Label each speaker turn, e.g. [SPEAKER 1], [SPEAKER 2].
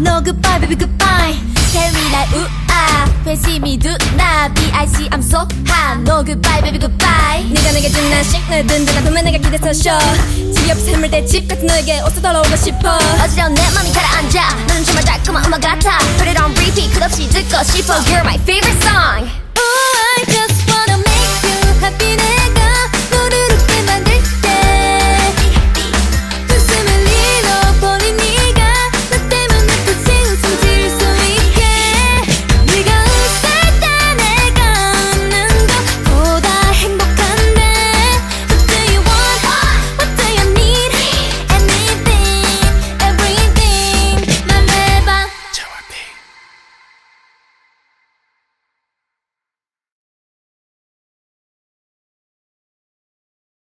[SPEAKER 1] No goodbye baby goodbye. Tell me like me do not be I'm so hot No goodbye baby goodbye. 네가 내게 준 날씩 날 든든한 품에 내가 기대서 쉬어 지겹 삶을 대집 같은 너에게 옷을 돌아오고 싶어. 어지러운 내 맘이 가라앉아. 너는 정말 달콤한 음악 같아. Put it on repeat 끝없이 듣고 싶어. You're my favorite song.